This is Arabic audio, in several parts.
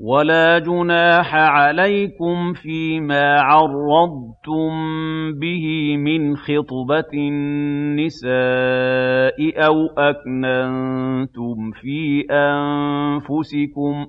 وَلَا جُنَاحَ عَلَيْكُمْ فِيمَا عَرَّضْتُم بِهِ مِنْ خِطْبَةِ النِّسَاءِ أَوْ أَكْنَنتُمْ فِي أَنفُسِكُمْ ۚ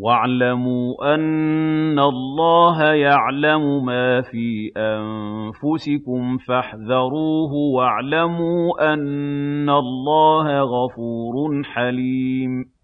وَاعْلَمُوا أَنَّ اللَّهَ يَعْلَمُ مَا فِي أَنفُسِكُمْ فَاحْذَرُوهُ ۚ وَاعْلَمُوا أَنَّ اللَّهَ غَفُورٌ حَلِيمٌ.